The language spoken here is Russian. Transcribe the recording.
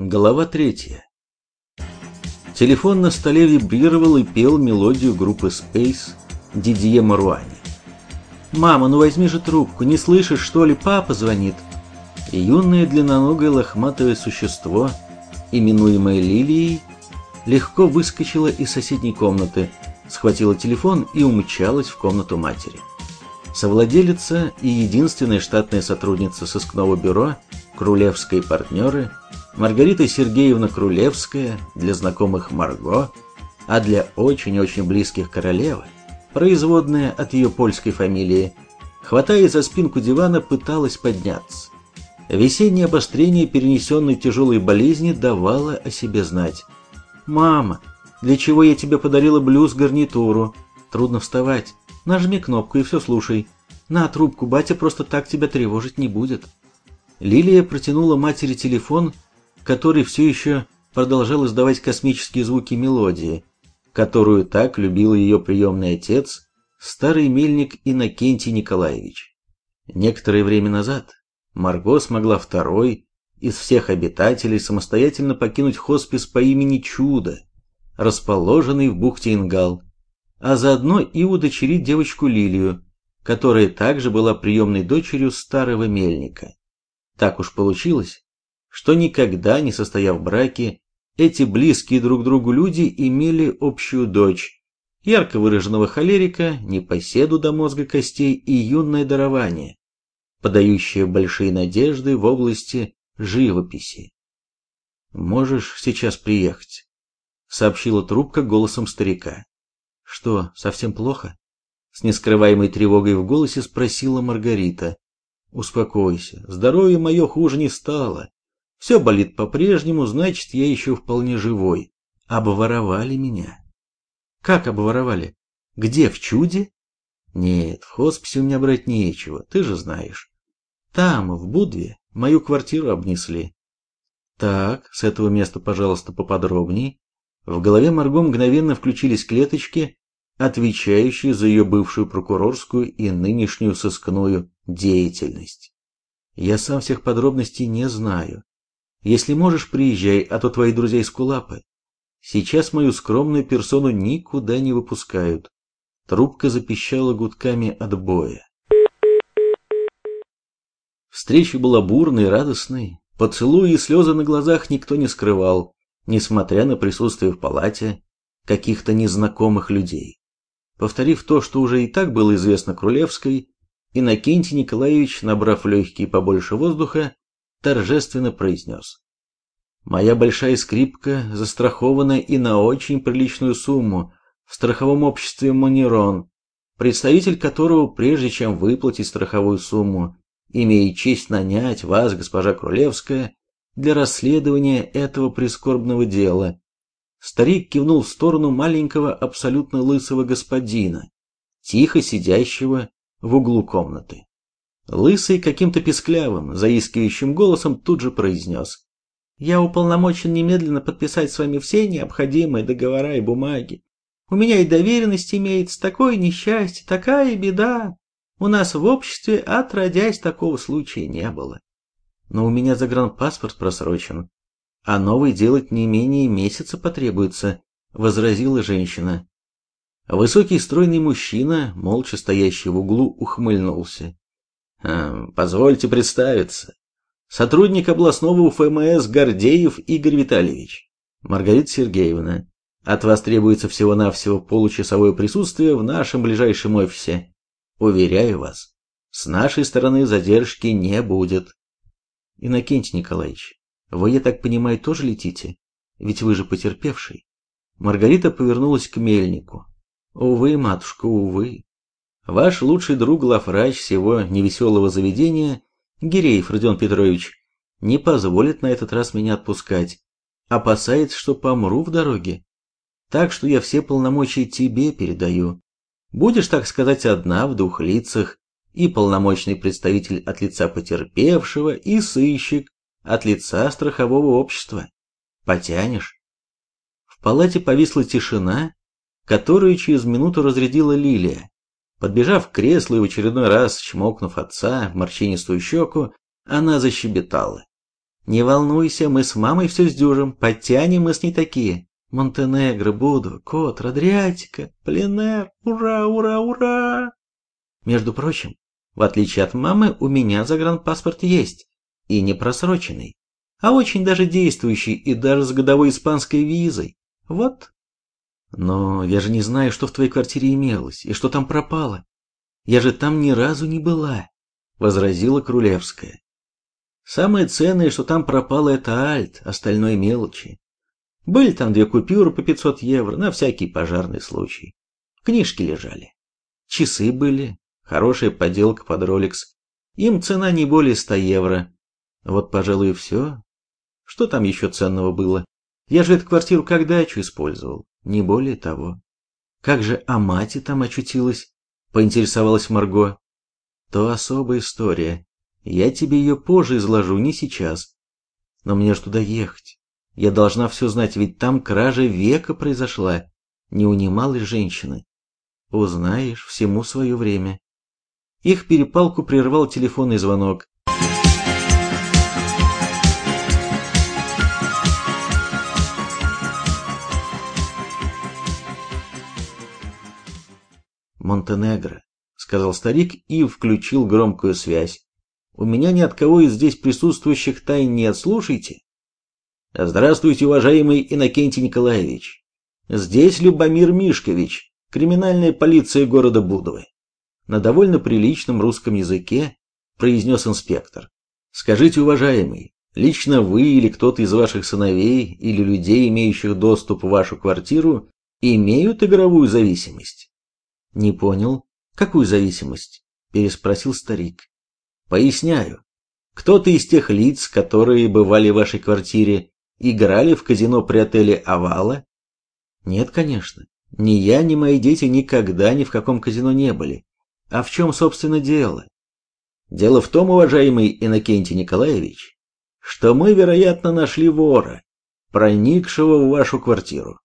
Глава третья. Телефон на столе вибрировал и пел мелодию группы Space Дидье Маруани. «Мама, ну возьми же трубку, не слышишь, что ли, папа звонит?» И юное длинноногое лохматое существо, именуемое Лилией, легко выскочила из соседней комнаты, схватила телефон и умчалась в комнату матери. Совладелица и единственная штатная сотрудница сыскного бюро, Крулевские партнеры, Маргарита Сергеевна Крулевская, для знакомых Марго, а для очень-очень близких королевы, производная от ее польской фамилии, хватая за спинку дивана, пыталась подняться. Весеннее обострение перенесенной тяжелой болезни давало о себе знать. «Мама, для чего я тебе подарила блюз-гарнитуру? Трудно вставать. Нажми кнопку и все слушай. На трубку, батя просто так тебя тревожить не будет. Лилия протянула матери телефон, который все еще продолжал издавать космические звуки мелодии, которую так любил ее приемный отец, старый мельник Иннокентий Николаевич. Некоторое время назад Марго смогла второй из всех обитателей самостоятельно покинуть хоспис по имени Чудо, расположенный в бухте Ингал, а заодно и удочерить девочку Лилию, которая также была приемной дочерью старого мельника. Так уж получилось, что никогда не состояв в браке, эти близкие друг другу люди имели общую дочь, ярко выраженного холерика, непоседу до мозга костей и юное дарование, подающее большие надежды в области живописи. «Можешь сейчас приехать?» — сообщила трубка голосом старика. «Что, совсем плохо?» С нескрываемой тревогой в голосе спросила Маргарита. «Успокойся, здоровье мое хуже не стало. Все болит по-прежнему, значит, я еще вполне живой. Обворовали меня». «Как обворовали? Где, в чуде?» «Нет, в хосписе у меня брать нечего, ты же знаешь. Там, в Будве, мою квартиру обнесли». «Так, с этого места, пожалуйста, поподробней». В голове Марго мгновенно включились клеточки, отвечающие за ее бывшую прокурорскую и нынешнюю сыскную деятельность. Я сам всех подробностей не знаю. Если можешь, приезжай, а то твои друзья из Кулапы. Сейчас мою скромную персону никуда не выпускают. Трубка запищала гудками отбоя. Встреча была бурной, радостной. Поцелуи и слезы на глазах никто не скрывал несмотря на присутствие в палате каких-то незнакомых людей. Повторив то, что уже и так было известно Крулевской, Иннокентий Николаевич, набрав легкие побольше воздуха, торжественно произнес. «Моя большая скрипка застрахована и на очень приличную сумму в страховом обществе «Монерон», представитель которого, прежде чем выплатить страховую сумму, имеет честь нанять вас, госпожа Крулевская, для расследования этого прискорбного дела. Старик кивнул в сторону маленького абсолютно лысого господина, тихо сидящего в углу комнаты. Лысый каким-то песклявым, заискивающим голосом тут же произнес. «Я уполномочен немедленно подписать с вами все необходимые договора и бумаги. У меня и доверенность имеется, такое несчастье, такая беда. У нас в обществе, отродясь, такого случая не было но у меня загранпаспорт просрочен, а новый делать не менее месяца потребуется», — возразила женщина. Высокий стройный мужчина, молча стоящий в углу, ухмыльнулся. «Хм, «Позвольте представиться. Сотрудник областного УФМС Гордеев Игорь Витальевич. Маргарита Сергеевна, от вас требуется всего-навсего получасовое присутствие в нашем ближайшем офисе. Уверяю вас, с нашей стороны задержки не будет». Иннокентий Николаевич, вы, я так понимаю, тоже летите? Ведь вы же потерпевший. Маргарита повернулась к мельнику. Увы, матушка, увы. Ваш лучший друг главврач всего невеселого заведения, Гиреев Родион Петрович, не позволит на этот раз меня отпускать. Опасается, что помру в дороге. Так что я все полномочия тебе передаю. Будешь, так сказать, одна в двух лицах, и полномочный представитель от лица потерпевшего, и сыщик от лица страхового общества. Потянешь? В палате повисла тишина, которую через минуту разрядила Лилия. Подбежав к креслу и в очередной раз чмокнув отца морщинистую щеку, она защебетала. Не волнуйся, мы с мамой все сдюжим, подтянем мы с ней такие. Монтенегро, Буду, Кот, Адриатика, Пленер, ура, ура, ура! Между прочим, в отличие от мамы, у меня загранпаспорт есть, и не просроченный, а очень даже действующий и даже с годовой испанской визой. Вот. Но я же не знаю, что в твоей квартире имелось и что там пропало. Я же там ни разу не была, возразила Крулевская. Самое ценное, что там пропало, это альт, остальное мелочи. Были там две купюры по 500 евро на всякий пожарный случай. Книжки лежали. Часы были, хорошая поделка под Rolex. Им цена не более 100 евро. Вот, пожалуй, все. Что там еще ценного было? Я же эту квартиру как дачу использовал, не более того. Как же Амати там очутилась? Поинтересовалась Марго. То особая история. Я тебе ее позже изложу, не сейчас. Но мне ж туда ехать. Я должна все знать, ведь там кража века произошла. Не унималась женщина. Узнаешь всему свое время. Их перепалку прервал телефонный звонок. Монтенегро, сказал старик и включил громкую связь. У меня ни от кого из здесь присутствующих тайн нет, слушайте. Здравствуйте, уважаемый Иннокентий Николаевич. Здесь Любомир Мишкович, криминальная полиция города Будовы. На довольно приличном русском языке произнес инспектор. Скажите, уважаемый, лично вы или кто-то из ваших сыновей или людей, имеющих доступ в вашу квартиру, имеют игровую зависимость? Не понял. Какую зависимость? Переспросил старик. Поясняю. Кто-то из тех лиц, которые бывали в вашей квартире, играли в казино при отеле «Авала»? Нет, конечно. Ни я, ни мои дети никогда ни в каком казино не были. А в чем, собственно, дело? Дело в том, уважаемый Иннокентий Николаевич, что мы, вероятно, нашли вора, проникшего в вашу квартиру.